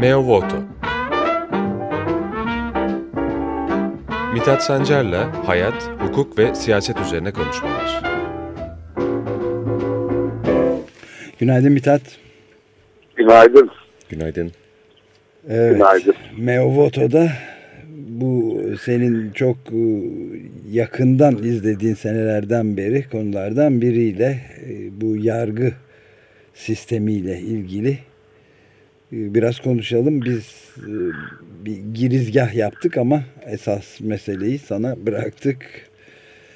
Meo Voto Mithat Sancar'la hayat, hukuk ve siyaset üzerine konuşmalar. Günaydın Mithat. Günaydın. Günaydın. Evet, Günaydın. Meo Voto'da bu senin çok e, yakından izlediğin senelerden beri konulardan biriyle e, bu yargı sistemiyle ilgili biraz konuşalım. Biz bir girizgah yaptık ama esas meseleyi sana bıraktık.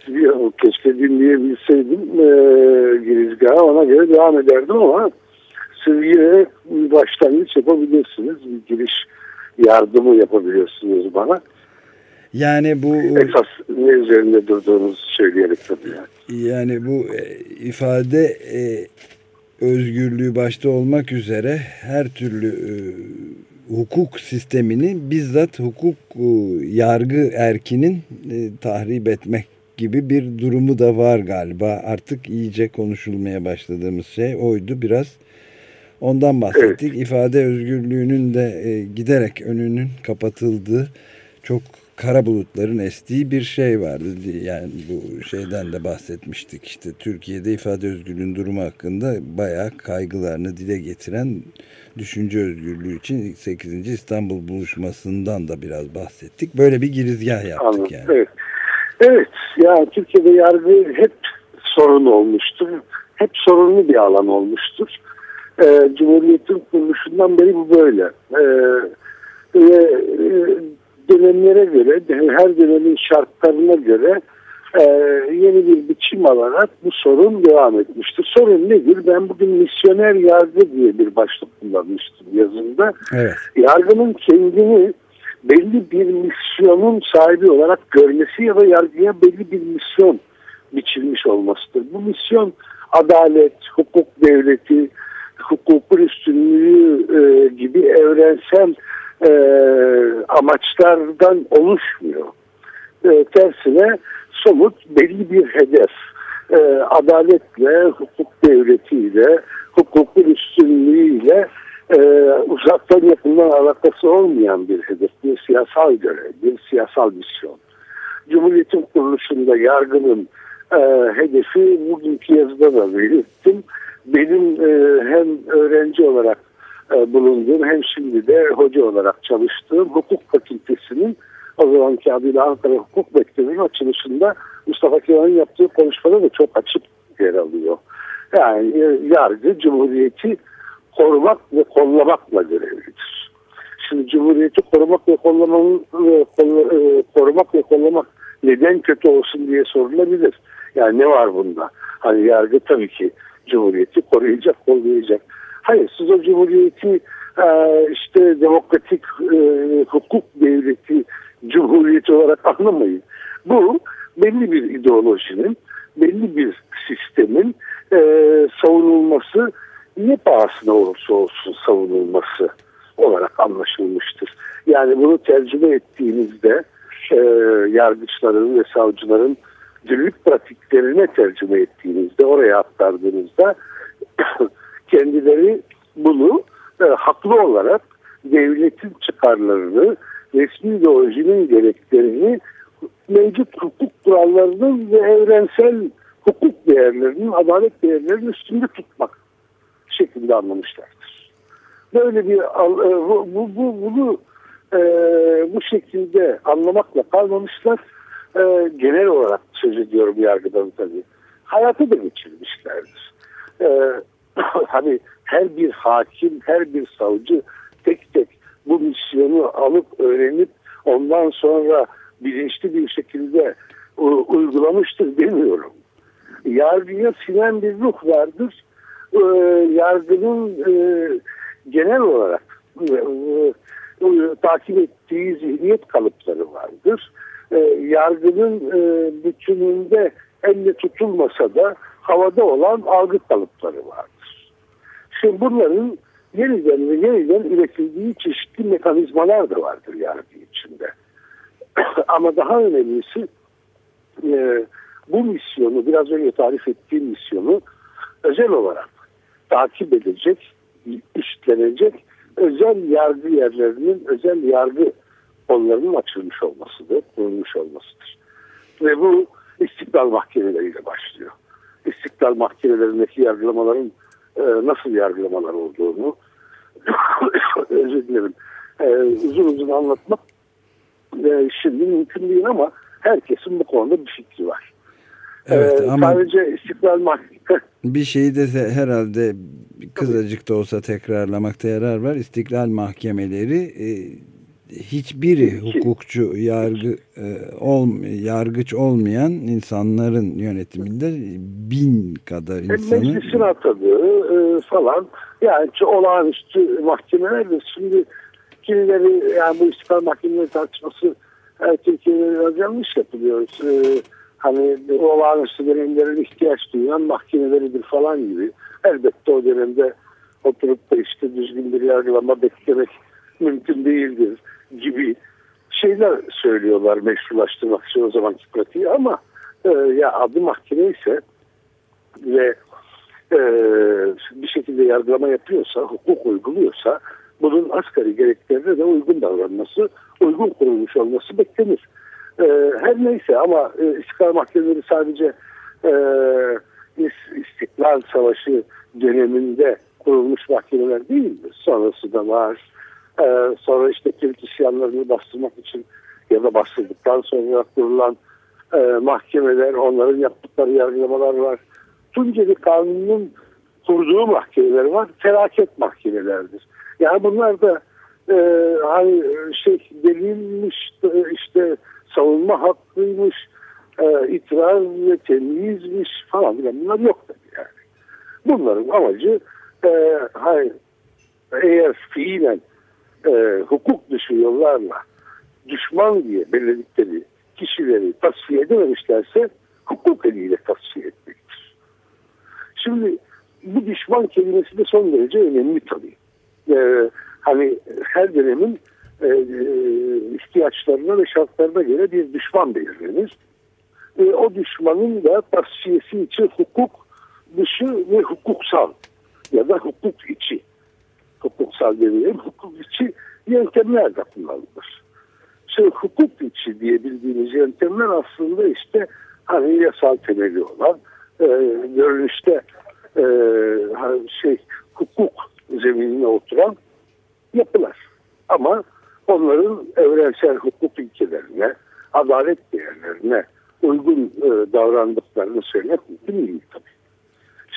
Yok, keşke dinleyebilseydim e, girizgahı ona göre devam ederdim ama siz yine bir başlangıç yapabilirsiniz. Bir giriş yardımı yapabiliyorsunuz bana. Yani bu esas ne üzerinde durduğunuzu söyleyerek tabii yani. Yani bu ifade e, özgürlüğü başta olmak üzere her türlü e, hukuk sistemini bizzat hukuk e, yargı erkinin e, tahrip etmek gibi bir durumu da var galiba. Artık iyice konuşulmaya başladığımız şey oydu biraz. Ondan bahsettik. Evet. İfade özgürlüğünün de e, giderek önünün kapatıldığı çok kara bulutların estiği bir şey vardı. Yani bu şeyden de bahsetmiştik. İşte Türkiye'de ifade özgürlüğünün durumu hakkında bayağı kaygılarını dile getiren düşünce özgürlüğü için 8. İstanbul buluşmasından da biraz bahsettik. Böyle bir girizgah yaptık Anladım. yani. Evet. Evet. Ya Türkiye'de yargı hep sorun olmuştur. Hep sorunlu bir alan olmuştur. Ee, Cumhuriyet'in kuruluşundan beri bu böyle. Ee, ve e, dönemlere göre, her dönemin şartlarına göre e, yeni bir biçim alarak bu sorun devam etmiştir. Sorun nedir? Ben bugün misyoner yargı diye bir başlık kullanmıştım yazımda. Evet. Yargının kendini belli bir misyonun sahibi olarak görmesi ya da yargıya belli bir misyon biçilmiş olmasıdır. Bu misyon adalet, hukuk devleti, hukukun üstünlüğü e, gibi evrensel e, amaçlardan oluşmuyor. E, tersine somut belli bir hedef. E, adaletle, hukuk devletiyle, hukukun üstünlüğüyle e, uzaktan yakından alakası olmayan bir hedef, bir siyasal görev, bir siyasal misyon. Cumhuriyetin kuruluşunda yargının e, hedefi bugünkü yazıda da belirttim. Benim e, hem öğrenci olarak bulunduğum hem şimdi de hoca olarak çalıştığım hukuk fakültesinin o zamanki adıyla Ankara Hukuk Mektebi'nin açılışında Mustafa Kemal'in yaptığı konuşmada da çok açık yer alıyor. Yani e, yargı Cumhuriyeti korumak ve kollamakla görevlidir. Şimdi Cumhuriyeti korumak ve kollamanın, e, korumak ve kollamak neden kötü olsun diye sorulabilir. Yani ne var bunda? Hani yargı tabii ki Cumhuriyeti koruyacak, kollayacak. Hayır siz o Cumhuriyeti e, işte demokratik e, hukuk devleti Cumhuriyeti olarak anlamayın. Bu belli bir ideolojinin, belli bir sistemin e, savunulması ne pahasına olursa olsun savunulması olarak anlaşılmıştır. Yani bunu tercüme ettiğinizde e, yargıçların ve savcıların günlük pratiklerine tercüme ettiğinizde, oraya aktardığınızda kendileri bunu e, haklı olarak devletin çıkarlarını, resmi ideolojinin gereklerini mevcut hukuk kurallarının ve evrensel hukuk değerlerinin, adalet değerlerinin üstünde tutmak şeklinde anlamışlardır. Böyle bir e, bu, bu, bu bunu e, bu şekilde anlamakla kalmamışlar. E, genel olarak söz ediyorum yargıdan tabii. Hayatı da geçirmişlerdir. E, hani her bir hakim, her bir savcı tek tek bu misyonu alıp öğrenip ondan sonra bilinçli bir şekilde uygulamıştır demiyorum. Yargıya sinen bir ruh vardır. Ee, yargının e, genel olarak e, e, takip ettiği zihniyet kalıpları vardır. Yargının bütününde elle tutulmasa da havada olan algı kalıpları vardır. Şimdi bunların yeniden ve yeniden üretildiği çeşitli mekanizmalar da vardır yargı içinde. Ama daha önemlisi e, bu misyonu biraz önce tarif ettiğim misyonu özel olarak takip edecek, üstlenecek özel yargı yerlerinin özel yargı onların açılmış olmasıdır, kurulmuş olmasıdır. Ve bu istiklal mahkemeleriyle başlıyor. İstiklal mahkemelerindeki yargılamaların e, nasıl yargılamalar olduğunu özür dilerim e, uzun uzun anlatmak e, şimdi mümkün değil ama herkesin bu konuda bir fikri var. Evet ee, ama sadece istiklal mahkemesi bir şeyi de herhalde kızacık da olsa tekrarlamakta yarar var. İstiklal mahkemeleri e, hiçbiri hukukçu, yargı e, ol, yargıç olmayan insanların yönetiminde bin kadar insanı. Meclisin atadığı e, falan yani olağanüstü mahkemeler de şimdi kimileri yani bu istiklal mahkemeleri tartışması e, Türkiye'de biraz yanlış yapılıyoruz. E, hani olağanüstü dönemlerin ihtiyaç duyan mahkemeleridir falan gibi. Elbette o dönemde oturup da işte düzgün bir yargılama beklemek mümkün değildir gibi şeyler söylüyorlar meşrulaştırmak için o zamanki pratiği ama e, ya adı mahkeme ise ve e, bir şekilde yargılama yapıyorsa, hukuk uyguluyorsa bunun asgari gereklerine de uygun davranması, uygun kurulmuş olması beklenir. E, her neyse ama e, İstiklal Mahkemeleri sadece e, İstiklal Savaşı döneminde kurulmuş mahkemeler değildir. Sonrası da var. E, sonra işte Türk isyanlarını bastırmak için ya da bastırdıktan sonra kurulan e, mahkemeler, onların yaptıkları yargılamalar var. Tunceli Kanunu'nun kurduğu mahkemeler var. Felaket mahkemelerdir. Yani bunlar da e, hani şey delilmiş işte savunma hakkıymış, e, itiraz ve temyizmiş falan filan bunlar yok tabii yani. Bunların amacı e, hayır, eğer fiilen e, hukuk dışı yollarla düşman diye belirledikleri kişileri tasfiye edememişlerse hukuk eliyle tasfiye etmektir. Şimdi bu düşman kelimesi de son derece önemli tabii. Ee, hani her dönemin e, e, ihtiyaçlarına ve şartlarına göre bir düşman belirlenir. E, o düşmanın da tasfiyesi için hukuk dışı ve hukuksal ya da hukuk içi hukuksal demeyelim hukuk içi yöntemler de kullanılır. Şimdi hukuk içi diye bildiğimiz yöntemler aslında işte hani yasal temeli olan e, görünüşte e, şey hukuk zeminine oturan yapılar. Ama onların evrensel hukuk ilkelerine, adalet değerlerine uygun e, davrandıklarını söylemek mümkün değil tabii.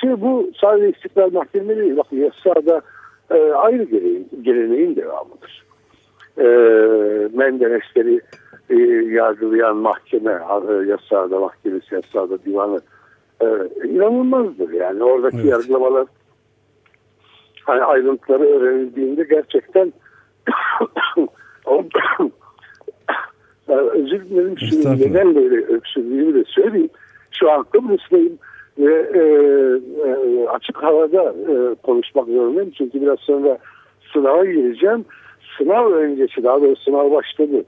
Şimdi bu sadece istiklal mahkemeleri. Bakın yasada e, ayrı geleneğin, geleneğin devamıdır. E, Menderesleri e, yargılayan mahkeme, e, yasada mahkemesi, yasada divanı e, inanılmazdır. Yani oradaki evet. yargılamalar hani ayrıntıları öğrenildiğinde gerçekten özür dilerim şimdi neden böyle öksürdüğümü de söyleyeyim. Şu an Kıbrıs'tayım ve e, e, açık havada e, konuşmak zorundayım. Çünkü biraz sonra sınava gireceğim. Sınav öncesi daha doğrusu sınav başladı.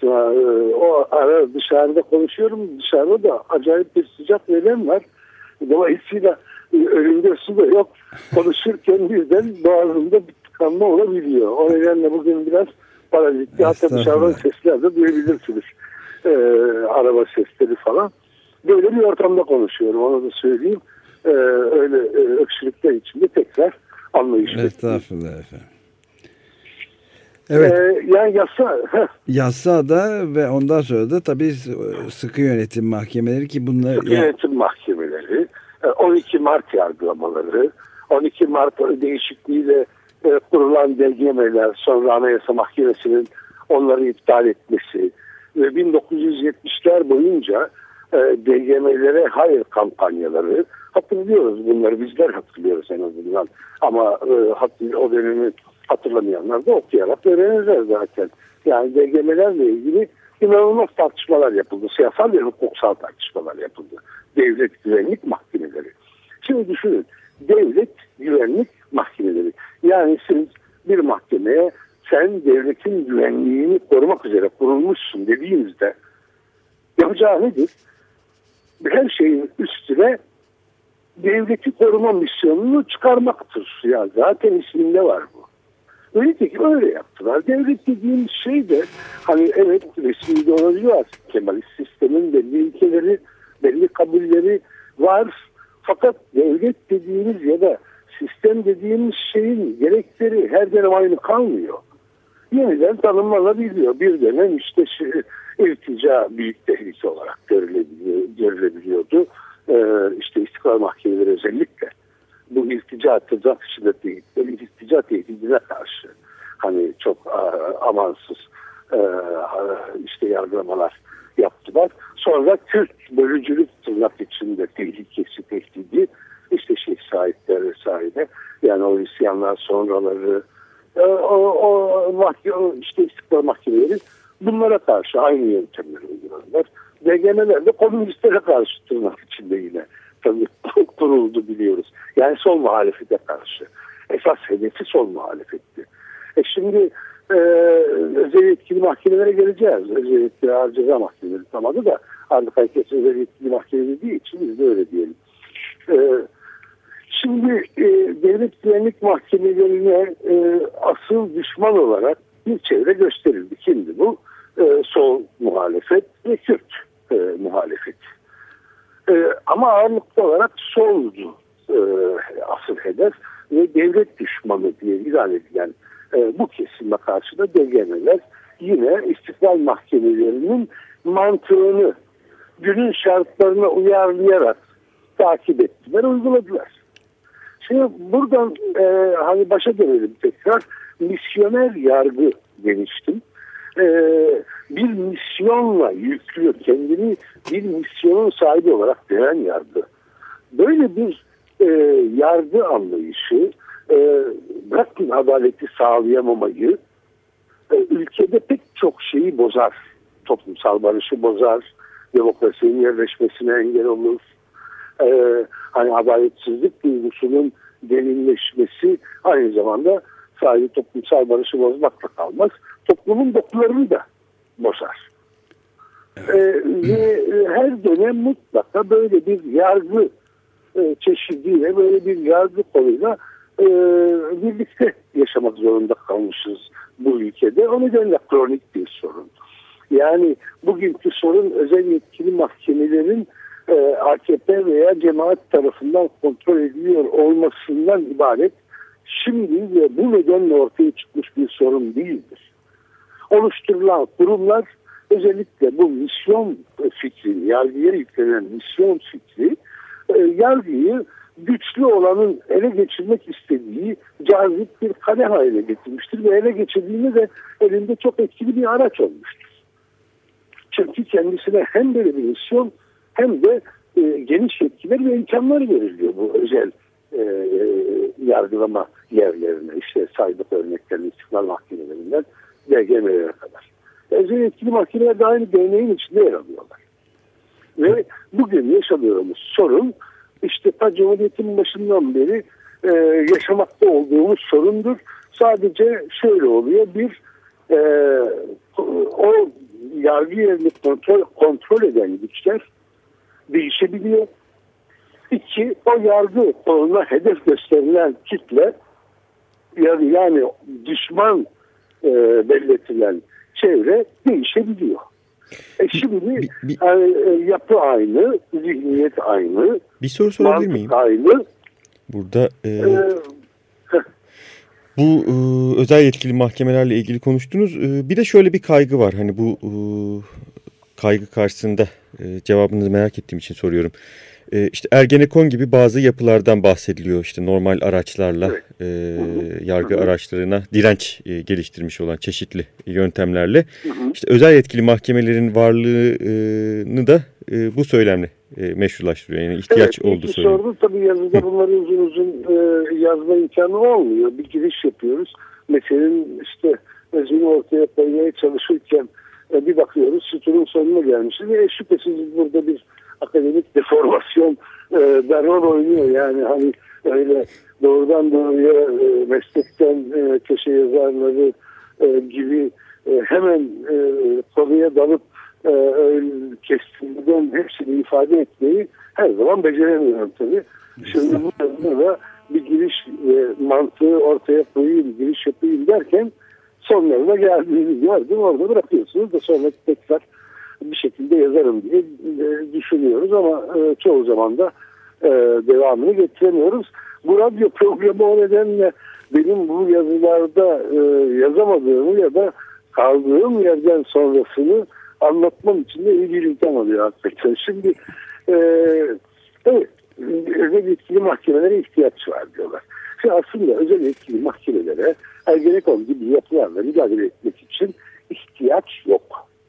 Sınav, e, o ara dışarıda konuşuyorum. Dışarıda da acayip bir sıcak neden var. Dolayısıyla e, önümde su da yok. Konuşurken birden boğazımda bir tıkanma olabiliyor. O nedenle bugün biraz parazitli. Hatta dışarıdan sesler de duyabilirsiniz. Ee, araba sesleri falan. Böyle bir ortamda konuşuyorum. Onu da söyleyeyim. Ee, öyle e, öksürükler içinde tekrar anlayış Estağfurullah efendim. Evet. Ee, yani yasa. Yasa da ve ondan sonra da tabii sıkı yönetim mahkemeleri ki bunlar... Sıkı yönetim mahkemeleri, 12 e, Mart yargılamaları, 12 Mart değişikliğiyle e, kurulan DGM'ler, sonra Anayasa Mahkemesi'nin onları iptal etmesi ve 1970'ler boyunca e, DGM'lere hayır kampanyaları hatırlıyoruz bunları bizler hatırlıyoruz en azından ama e, o dönemi hatırlamayanlar da okuyarak öğrenirler zaten. Yani DGM'lerle ilgili inanılmaz tartışmalar yapıldı. Siyasal ve hukuksal tartışmalar yapıldı. Devlet güvenlik mahkemeleri. Şimdi düşünün devlet güvenlik mahkemeleri. Yani siz bir mahkemeye sen devletin güvenliğini korumak üzere kurulmuşsun dediğinizde yapacağı nedir? Her şeyin üstüne devleti koruma misyonunu çıkarmaktır. Ya zaten isminde var bu. Öyle ki öyle yaptılar. Devlet dediğimiz şey de hani evet resmi ideoloji var. Kemalist sistemin belli ilkeleri, belli kabulleri var. Fakat devlet dediğimiz ya da sistem dediğimiz şeyin gerekleri her dönem aynı kalmıyor. Yeniden tanımlanabiliyor. Bir dönem işte şey, iltica büyük tehlike olarak görülebiliyor, görülebiliyordu. Ee, işte istiklal mahkemeleri özellikle tırnak içinde değil, iltica tehdidine karşı hani çok amansız e, işte yargılamalar yaptılar. Sonra Kürt bölücülük tırnak içinde tehlikesi tehdidi işte şey sahipler vesaire yani o isyanlar sonraları e, o, o, mahkeme, işte istiklal mahkemeleri bunlara karşı aynı yöntemleri uyguladılar. DGM'ler de komünistlere karşı tırnak içinde yine tabii kuruldu biliyoruz. Yani sol muhalefete karşı. Esas hedefi sol muhalefetti. E şimdi e, özel yetkili mahkemelere geleceğiz. Özel yetkili ağır ceza mahkemeleri tamamı da artık herkes özel yetkili mahkeme dediği için biz de öyle diyelim. E, şimdi e, devlet güvenlik mahkemelerine e, asıl düşman olarak bir çevre gösterildi. Kimdi bu? E, sol muhalefet ve Kürt e, muhalefet. E, ama ağırlıklı olarak soldu e, asıl hedef ve devlet düşmanı diye ilan edilen e, bu kesime karşı da DGM'ler yine istiklal mahkemelerinin mantığını günün şartlarına uyarlayarak takip ettiler, uyguladılar. Şimdi buradan e, hani başa dönelim tekrar. Misyoner yargı demiştim. E, bir misyonla yüklü, kendini bir misyonun sahibi olarak gören yargı. Böyle bir e, yargı anlayışı e, bırakın adaleti sağlayamamayı ülkede pek çok şeyi bozar. Toplumsal barışı bozar, demokrasinin yerleşmesine engel olur. E, hani adaletsizlik duygusunun derinleşmesi aynı zamanda sadece toplumsal barışı bozmakla kalmaz. Toplumun dokularını da bozar. Evet. Ee, ve her dönem mutlaka böyle bir yargı e, çeşidiyle böyle bir yargı konuyla e, birlikte yaşamak zorunda kalmışız bu ülkede. O nedenle kronik bir sorun. Yani bugünkü sorun özel yetkili mahkemelerin e, AKP veya cemaat tarafından kontrol ediliyor olmasından ibaret şimdi ve bu nedenle ortaya çıkmış bir sorun değildir. Oluşturulan kurumlar özellikle bu misyon fikri, yargıya yüklenen misyon fikri e, yargıyı güçlü olanın ele geçirmek istediği cazip bir kale haline getirmiştir ve ele geçirdiğinde de elinde çok etkili bir araç olmuştur. Çünkü kendisine hem böyle bir misyon hem de e, geniş yetkiler ve imkanlar veriliyor bu özel e, yargılama yerlerine. İşte saydık örneklerin istiklal mahkemelerinden DGM'lere kadar. Özel yetkili mahkemeler de aynı değneğin içinde yer alıyorlar. Ve bugün yaşadığımız sorun işte Cumhuriyet'in başından beri e, yaşamakta olduğumuz sorundur. Sadece şöyle oluyor. Bir, e, o yargı yerini kontrol, kontrol eden güçler değişebiliyor. İki, o yargı koluna hedef gösterilen kitle yani, yani düşman e, belletilen çevre değişebiliyor. E şimdi bir, bir, yani, e, yapı aynı, zihniyet aynı. Bir soru sorabilir miyim? aynı. Burada e, ee, bu e, özel yetkili mahkemelerle ilgili konuştunuz. E, bir de şöyle bir kaygı var. Hani bu e, kaygı karşısında e, cevabınızı merak ettiğim için soruyorum. E, işte Ergenekon gibi bazı yapılardan bahsediliyor. İşte normal araçlarla e, yargı araçlarına direnç e, geliştirmiş olan çeşitli yöntemlerle. işte özel yetkili mahkemelerin varlığını da e, bu söylemle e, meşrulaştırıyor. Yani ihtiyaç evet, olduğu söyleniyor. Sordu tabii yazıda bunları uzun uzun e, yazma imkanı olmuyor. Bir giriş yapıyoruz. Meselenin işte özünü ortaya koymaya çalışırken e, bir bakıyoruz sütunun sonuna gelmişiz ve şüphesiz burada bir akademik deformasyon e, rol oynuyor. Yani hani öyle doğrudan doğruya e, meslekten e, köşe yazarları e, gibi e, hemen e, konuya dalıp e, kestirmeden hepsini ifade etmeyi her zaman beceremiyorum tabii. Şimdi bu da bir giriş ve mantığı ortaya koyayım, giriş yapayım derken sonlarına geldiğini gördüm. Orada bırakıyorsunuz da sonra tekrar bir şekilde yazarım diye e, düşünüyoruz ama e, çoğu zaman da e, devamını getiremiyoruz. Bu radyo programı o nedenle benim bu yazılarda yazamadığımı ya da kaldığım yerden sonrasını anlatmam için de iyi bir imkan oluyor hakikaten. Şimdi e, evet, özel yetkili mahkemelere ihtiyaç var diyorlar. Şimdi aslında özel yetkili mahkemelere Ergenekon gibi yapılarla mücadele etmek için ihtiyaç yok.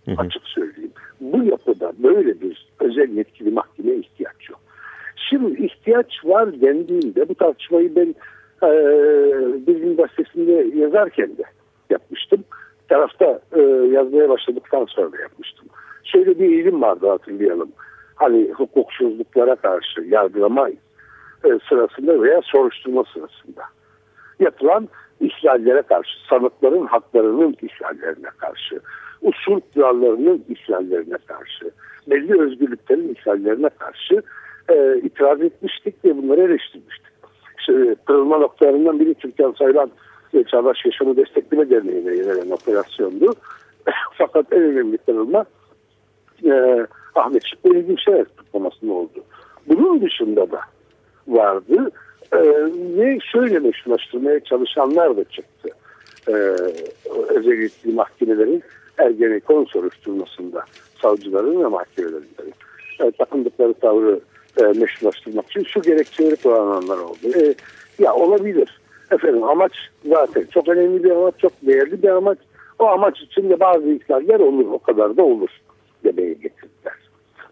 Hı hı. Açık söyleyeyim. Bu yapıda böyle bir özel yetkili mahkemeye ihtiyaç yok. Şimdi ihtiyaç var dendiğinde bu tartışmayı ben e, Bizim Gazetesi'nde yazarken de yapmıştım. Tarafta e, yazmaya başladıktan sonra da yapmıştım. Şöyle bir eğilim vardı hatırlayalım. Hani hukuksuzluklara karşı yargılama e, sırasında veya soruşturma sırasında yapılan ihlallere karşı, sanıkların haklarının ihlallerine karşı, usul kurallarının ihlallerine karşı, belli özgürlüklerin ihlallerine karşı e, itiraz etmiştik ve bunları eleştirmiştik. İşte, kırılma noktalarından biri Türkan Saylan ve Çağdaş Yaşamı Destekleme Derneği'ne yönelen operasyondu. Fakat en önemli kırılma e, Ahmet Şık ve İlgin Şener tutlamasında oldu. Bunun dışında da vardı e, ve şöyle meşrulaştırmaya çalışanlar da çıktı. E, özel yetkili mahkemelerin Ergenekon soruşturmasında savcıların ve mahkemelerin e, takındıkları tavrı e, meşrulaştırmak için şu gerekçeleri kullananlar oldu. E, ya olabilir. Efendim amaç zaten çok önemli bir amaç, çok değerli bir amaç. O amaç içinde bazı ihlaller olur, o kadar da olur demeye getirdiler.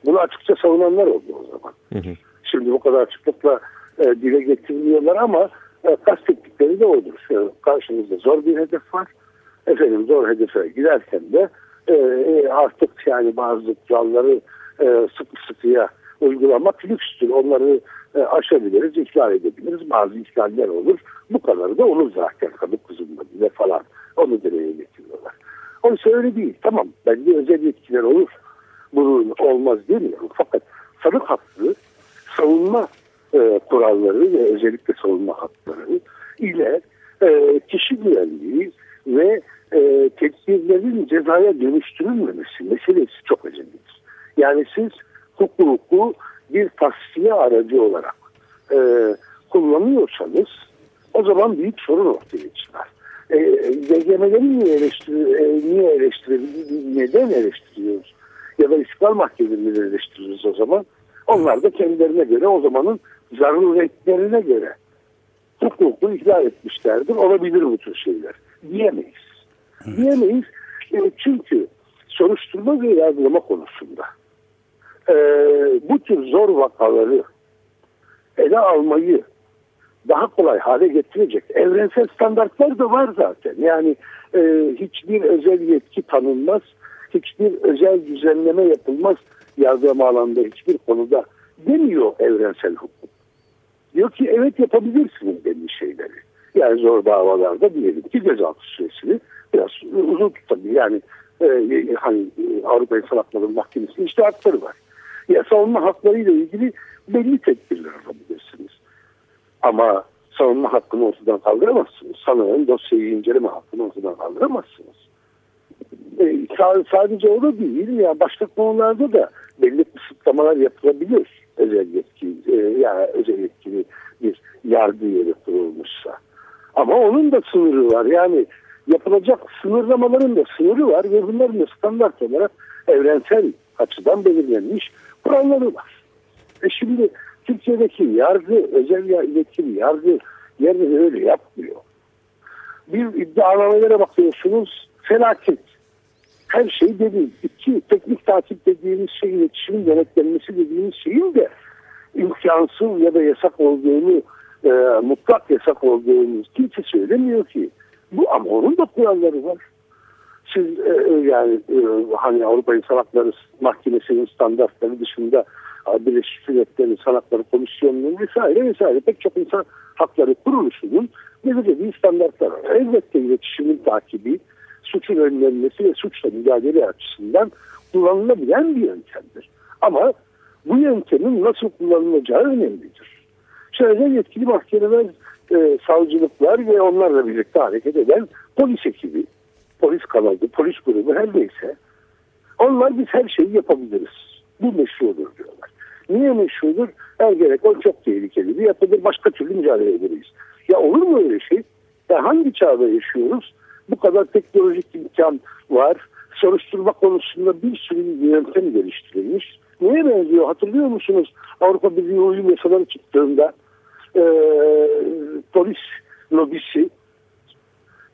Bunu açıkça savunanlar oldu o zaman. Hı hı. Şimdi bu kadar açıklıkla e, dile getirmiyorlar ama e, kastettikleri de odur. Şu, karşımızda zor bir hedef var. Efendim zor hedefe giderken de e, e artık yani bazı kuralları e, sıkı sıkıya uygulamak lükstür. Onları e, aşabiliriz, ihlal edebiliriz. Bazı ihlaller olur. Bu kadar da olur zaten kadın kızımda bile falan. Onu dereye getiriyorlar. Oysa öyle değil. Tamam bence özel yetkiler olur. Bunun olmaz demiyorum. Fakat sanık hakkı savunma e, kuralları ve özellikle savunma hakları ile e, kişi güvenliği ve e, tedbirlerin cezaya dönüştürülmemesi meselesi çok önemlidir. Yani siz hukuku bir tasfiye aracı olarak e, kullanıyorsanız o zaman büyük sorun ortaya çıkar. E, niye, eleştir, e, niye eleştiriyoruz? Neden eleştiriyoruz? Ya da İstiklal Mahkemeleri eleştiriyoruz o zaman. Onlar da kendilerine göre o zamanın zaruretlerine göre hukuku ihlal etmişlerdir. Olabilir bu tür şeyler. Diyemeyiz. Evet. Diyemeyiz. E, çünkü soruşturma ve yargılama konusunda e, bu tür zor vakaları ele almayı daha kolay hale getirecek evrensel standartlar da var zaten. Yani e, hiçbir özel yetki tanınmaz, hiçbir özel düzenleme yapılmaz yargılama alanında hiçbir konuda demiyor evrensel hukuk. Diyor ki evet yapabilirsiniz belli şeyleri. Yani zor davalarda diyelim ki gözaltı süresini biraz uzun tutabilir. Yani e, hani e, Avrupa İnsan Hakları Mahkemesi'nin işte hakları var ya savunma haklarıyla ilgili belli tedbirler alabilirsiniz. Ama savunma hakkını ortadan kaldıramazsınız. Sanığın dosyayı inceleme hakkını ortadan kaldıramazsınız. E, sadece o değil ya başka konularda da belli kısıtlamalar yapılabilir özel yetki e, yani özel yetkili bir yargı yeri kurulmuşsa. Ama onun da sınırı var. Yani yapılacak sınırlamaların da sınırı var ve bunların da standart olarak evrensel açıdan belirlenmiş kuralları var. E şimdi Türkiye'deki yargı, özel yetkili yargı yerini öyle yapmıyor. Bir iddianamelere bakıyorsunuz felaket. Her şey dediğim. iki teknik takip dediğimiz şey, iletişimin denetlenmesi dediğimiz şeyin de imkansız ya da yasak olduğunu, e, mutlak yasak olduğunu kimse söylemiyor ki. Bu ama onun da kuralları var siz e, e, yani e, hani Avrupa İnsan Hakları Mahkemesi'nin standartları dışında Birleşik Milletler'in Sanatları Komisyonu'nun vesaire vesaire pek çok insan hakları kuruluşunun belirlediği standartlar var. Elbette iletişimin takibi, suçun önlenmesi ve suçla mücadele açısından kullanılabilen bir yöntemdir. Ama bu yöntemin nasıl kullanılacağı önemlidir. Şöyle yetkili mahkemeler e, savcılıklar ve onlarla birlikte hareket eden polis ekibi, polis kanadı, polis grubu her neyse onlar biz her şeyi yapabiliriz. Bu meşrudur diyorlar. Niye meşrudur? Ergenekon çok tehlikeli bir yapıdır. Başka türlü mücadele ederiz. Ya olur mu öyle şey? Ya hangi çağda yaşıyoruz? Bu kadar teknolojik imkan var. Soruşturma konusunda bir sürü yöntem geliştirilmiş. Neye benziyor hatırlıyor musunuz? Avrupa Birliği uyum yasaları çıktığında e, polis lobisi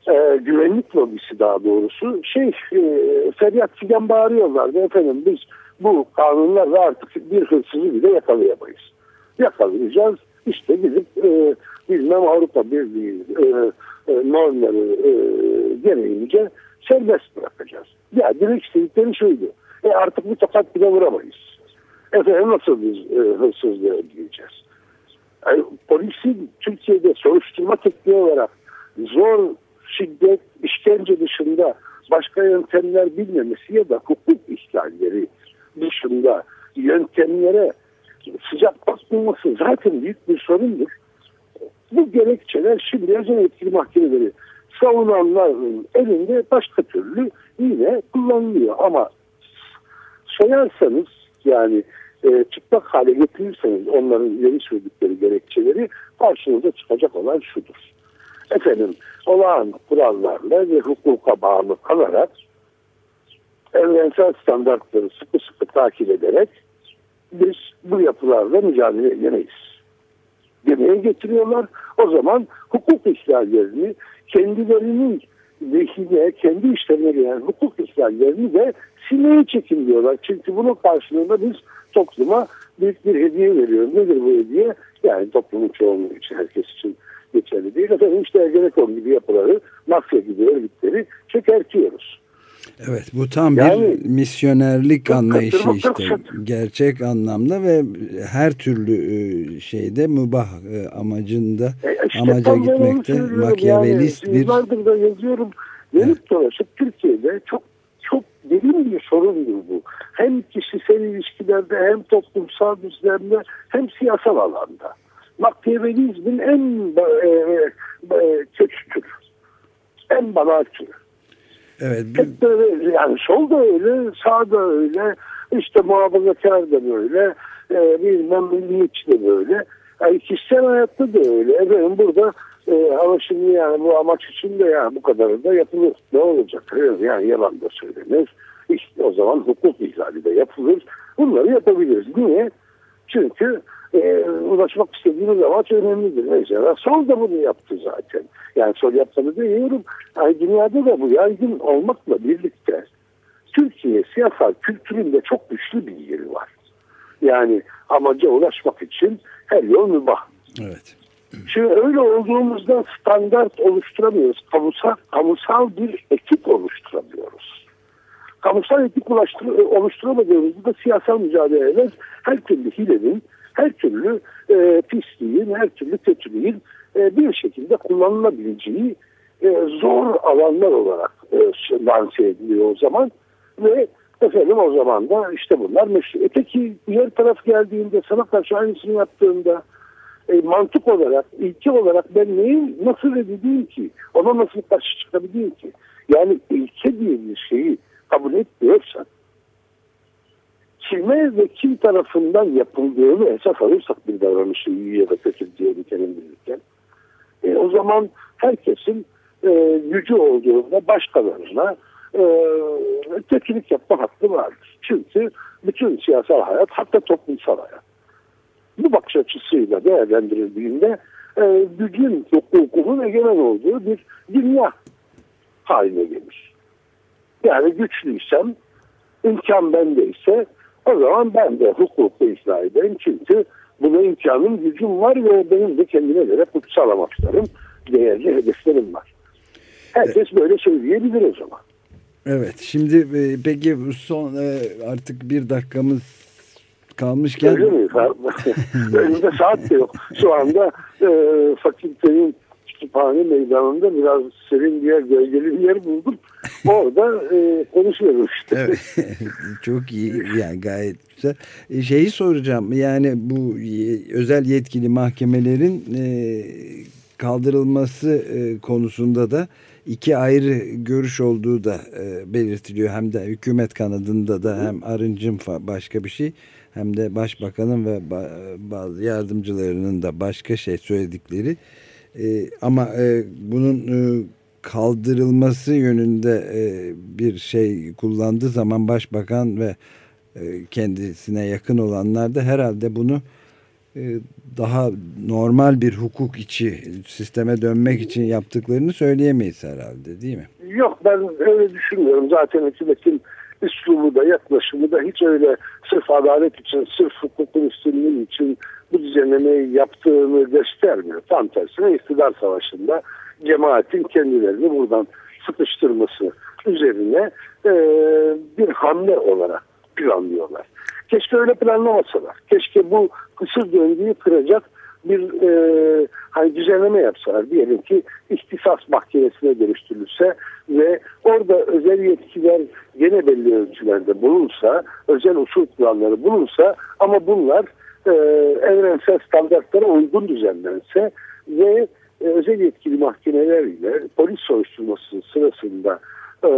e, güvenlik lobisi daha doğrusu şey e, feryat figan bağırıyorlardı efendim biz bu kanunlarla artık bir hırsızı bile yakalayamayız. Yakalayacağız işte gidip e, bilmem Avrupa Birliği e, e, normları e, gereğince serbest bırakacağız. Ya direkt istedikleri şuydu. E artık bir tokat bile vuramayız. Efendim nasıl biz e, hırsızlığı ödeyeceğiz? Yani polisin Türkiye'de soruşturma tekniği olarak zor şiddet, işkence dışında başka yöntemler bilmemesi ya da hukuk ihlalleri dışında yöntemlere sıcak bakmaması zaten büyük bir sorundur. Bu gerekçeler şimdi özel etkili mahkemeleri savunanların elinde başka türlü yine kullanılıyor. Ama soyarsanız yani e, çıplak hale getirirseniz onların ileri sürdükleri gerekçeleri karşınıza çıkacak olan şudur. Efendim olağan kurallarla ve hukuka bağlı kalarak evrensel standartları sıkı sıkı takip ederek biz bu yapılarla mücadele edemeyiz. Demeye getiriyorlar. O zaman hukuk ihlallerini kendilerinin lehine, kendi işlerine gelen hukuk ihlallerini de silmeye çekiliyorlar. Çünkü bunun karşılığında biz topluma büyük bir hediye veriyoruz. Nedir bu hediye? Yani toplumun çoğunluğu için, herkes için geçerli değil. Efendim işte Ergenekon gibi yapıları, mafya gibi örgütleri çökertiyoruz. Evet bu tam yani, bir misyonerlik anlayışı işte. Gerçek anlamda ve her türlü e, şeyde mübah e, amacında e işte amaca gitmekte makyavelist yani, bir... Yıllardır da yazıyorum. Dönüp evet. dolaşıp Türkiye'de çok çok derin bir sorundur bu. Hem kişisel ilişkilerde hem toplumsal düzlemde hem siyasal alanda. Makyavelizmin en e, e, kötü En banal türü. Evet. Hep yani sol da öyle, sağ da öyle, işte muhafazakar da böyle, e, bilmem milliyetçi de böyle. Yani kişisel hayatta da öyle. Efendim burada e, ama şimdi yani bu amaç için de yani bu kadarı da yapılır. Ne olacak? Yani yalan da söylenir. İşte o zaman hukuk ihlali de yapılır. Bunları yapabiliriz. Niye? Çünkü e, ulaşmak istediğimiz amaç önemlidir. Mesela sol da bunu yaptı zaten. Yani sol yaptığını demiyorum. Yani dünyada da bu yaygın olmakla birlikte Türkiye siyasal kültüründe çok güçlü bir yeri var. Yani amaca ulaşmak için her yol mübah. Evet. Şimdi öyle olduğumuzda standart oluşturamıyoruz. Kamusal, kamusal bir etik oluşturamıyoruz. Kamusal etik oluşturamadığımızda siyasal mücadeleler her türlü hilenin, her türlü e, pisliğin, her türlü kötülüğün e, bir şekilde kullanılabileceği e, zor alanlar olarak e, lanse ediliyor o zaman ve efendim o zaman da işte bunlar meşru. E peki diğer taraf geldiğinde sana karşı aynısını yaptığında e, mantık olarak, ilki olarak ben neyi nasıl reddedeyim ki? Ona nasıl karşı çıkabileyim ki? Yani ilke diye bir şeyi kabul etmiyorsan kime ve kim tarafından yapıldığını esas alırsak bir davranışı iyi ya da kötü diye nitelendirirken e, o zaman herkesin e, gücü olduğunda başkalarına e, kötülük yapma hakkı vardır. Çünkü bütün siyasal hayat hatta toplumsal hayat bu bakış açısıyla değerlendirildiğinde e, gücün hukukunun egemen olduğu bir dünya haline gelir. Yani güçlüysem, imkan bendeyse o zaman ben de hukuku icra ederim. Çünkü buna imkanım, gücüm var ve benim de kendime göre kutsal amaçlarım, değerli hedeflerim var. Herkes böyle söyleyebilir o zaman. Evet, şimdi e, peki son e, artık bir dakikamız kalmışken... Öyle mi? Önümde saat de yok. Şu anda e, fakültenin kütüphane meydanında biraz serin bir yer, gölgeli bir yer buldum. Orada e, konuşuyoruz işte. Evet. Çok iyi yani gayet güzel. E, şeyi soracağım yani bu özel yetkili mahkemelerin e, kaldırılması e, konusunda da iki ayrı görüş olduğu da e, belirtiliyor. Hem de hükümet kanadında da hem Arınç'ın başka bir şey hem de başbakanın ve bazı yardımcılarının da başka şey söyledikleri. E, ama bunun kaldırılması yönünde bir şey kullandığı zaman başbakan ve kendisine yakın olanlar da herhalde bunu e, daha normal bir hukuk içi sisteme dönmek için yaptıklarını söyleyemeyiz herhalde değil mi? Yok ben öyle düşünmüyorum. Zaten hükümetin üslubu da yaklaşımı da hiç öyle sırf adalet için, sırf hukukun üstünlüğü için bu düzenlemeyi yaptığını göstermiyor. Tam tersine iktidar savaşında cemaatin kendilerini buradan sıkıştırması üzerine e, bir hamle olarak planlıyorlar. Keşke öyle planlamasalar. Keşke bu kısır döngüyü kıracak bir e, hani düzenleme yapsalar. Diyelim ki ihtisas mahkemesine dönüştürülse ve orada özel yetkiler gene belli ölçülerde bulunsa, özel usul kuralları bulunsa ama bunlar e, evrensel standartlara uygun düzenlense ve e, özel yetkili mahkemeler ile polis soruşturması sırasında e,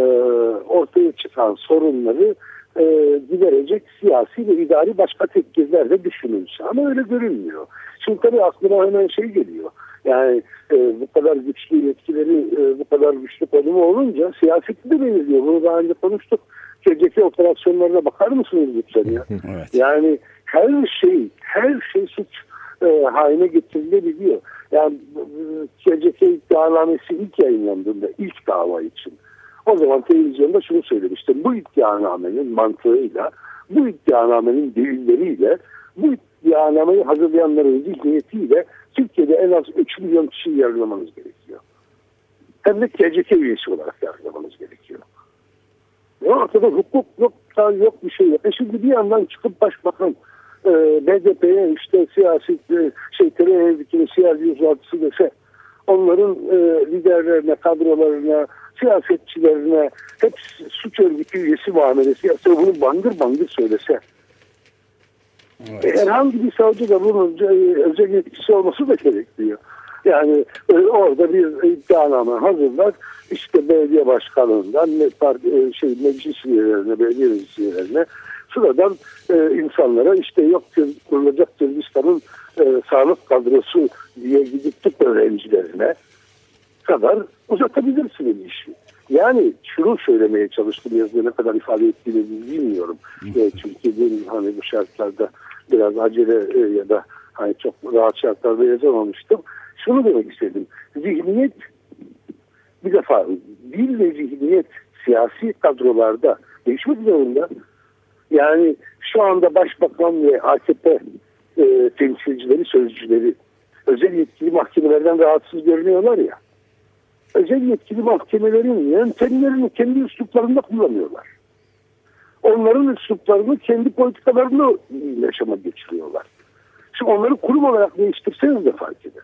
ortaya çıkan sorunları e, giderecek siyasi ve idari başka tedbirler de düşünülse. Ama öyle görünmüyor. Şimdi tabii aklıma hemen şey geliyor. Yani e, bu kadar güçlü yetkileri, e, bu kadar güçlü konumu olunca siyaseti de belirliyor. Bunu daha önce konuştuk. KCK operasyonlarına bakar mısınız lütfen ya? evet. Yani her şey, her şey suç e, haline getirilebiliyor. Yani KCK iddianamesi ilk yayınlandığında, ilk dava için o zaman televizyonda şunu söylemiştim. Bu iddianamenin mantığıyla, bu iddianamenin delilleriyle, bu iddianameyi hazırlayanların zihniyetiyle Türkiye'de en az 3 milyon kişiyi yargılamanız gerekiyor. Hem de TCK üyesi olarak yargılamanız gerekiyor. Ya ortada hukuk yok, yok bir şey yok. E şimdi bir yandan çıkıp başbakan e, BDP'ye işte siyasi e, şey terör örgütünün siyasi uzantısı dese onların e, liderlerine, kadrolarına, siyasetçilerine hep suç örgütü üyesi muamelesi yapsa bunu bangır bangır söylese. Evet. E, herhangi bir savcı da bunun e, özel yetkisi olması da gerekiyor. Yani e, orada bir iddianame hazırlar. İşte belediye başkanından şey, meclis üyelerine, belediye meclis üyelerine sıradan e, insanlara işte yok kurulacak Kırgızistan'ın e, sağlık kadrosu diye gidip tıp öğrencilerine kadar uzatabilirsiniz işi. Yani şunu söylemeye çalıştım yazıda ne kadar ifade ettiğini bilmiyorum. e, çünkü benim hani bu şartlarda biraz acele e, ya da hani çok rahat şartlarda yazamamıştım. Şunu demek istedim. Zihniyet bir defa dil ve zihniyet siyasi kadrolarda değişmek zorunda. Yani şu anda başbakan ve AKP e, temsilcileri, sözcüleri özel yetkili mahkemelerden rahatsız görünüyorlar ya özel yetkili mahkemelerin yöntemlerini kendi üsluplarında kullanıyorlar. Onların üsluplarını kendi politikalarını yaşama geçiriyorlar. Şimdi onları kurum olarak değiştirseniz de fark eder.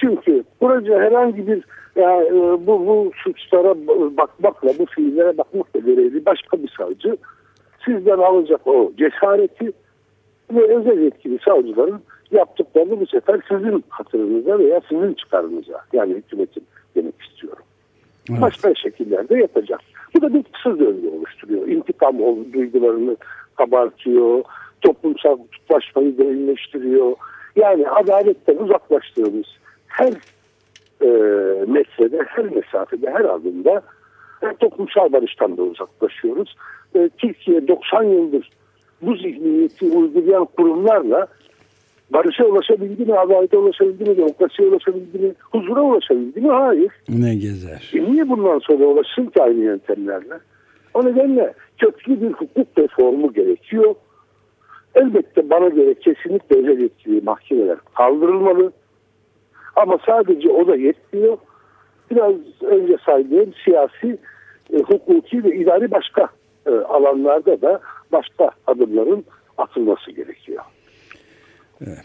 Çünkü proje herhangi bir yani, e, bu, bu suçlara bakmakla, bu fiillere bakmakla görevli başka bir savcı sizden alacak o cesareti ve özel yetkili savcıların yaptıklarını bu sefer sizin hatırınıza veya sizin çıkarınıza yani hükümetin demek istiyorum. Evet. Başka şekillerde yapacak. Bu da bir kısa döngü oluşturuyor. İntikam duygularını kabartıyor, toplumsal kutuplaşmayı derinleştiriyor. Yani adaletten uzaklaştığımız her e, meselede, her mesafede, her adımda e, toplumsal barıştan da uzaklaşıyoruz. E, Türkiye 90 yıldır bu zihniyeti uygulayan kurumlarla barışa ulaşabildi mi, adalete ulaşabildi mi, demokrasiye ulaşabildi mi, huzura ulaşabildi mi? Hayır. Ne gezer. E niye bundan sonra ulaşsın ki aynı yöntemlerle? O nedenle köklü bir hukuk reformu gerekiyor. Elbette bana göre kesinlikle özel yetkili mahkemeler kaldırılmalı. Ama sadece o da yetmiyor. Biraz önce saydığım siyasi, e, hukuki ve idari başka e, alanlarda da başka adımların atılması gerekiyor.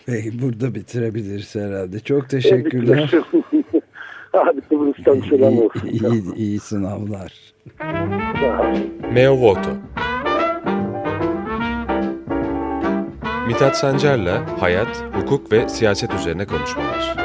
Peki burada bitirebiliriz herhalde. Çok teşekkürler. Hadi Kıbrıs'tan selam olsun. İyi, iyi, iyi sınavlar. Meo Voto Mithat Sancar'la hayat, hukuk ve siyaset üzerine konuşmalar.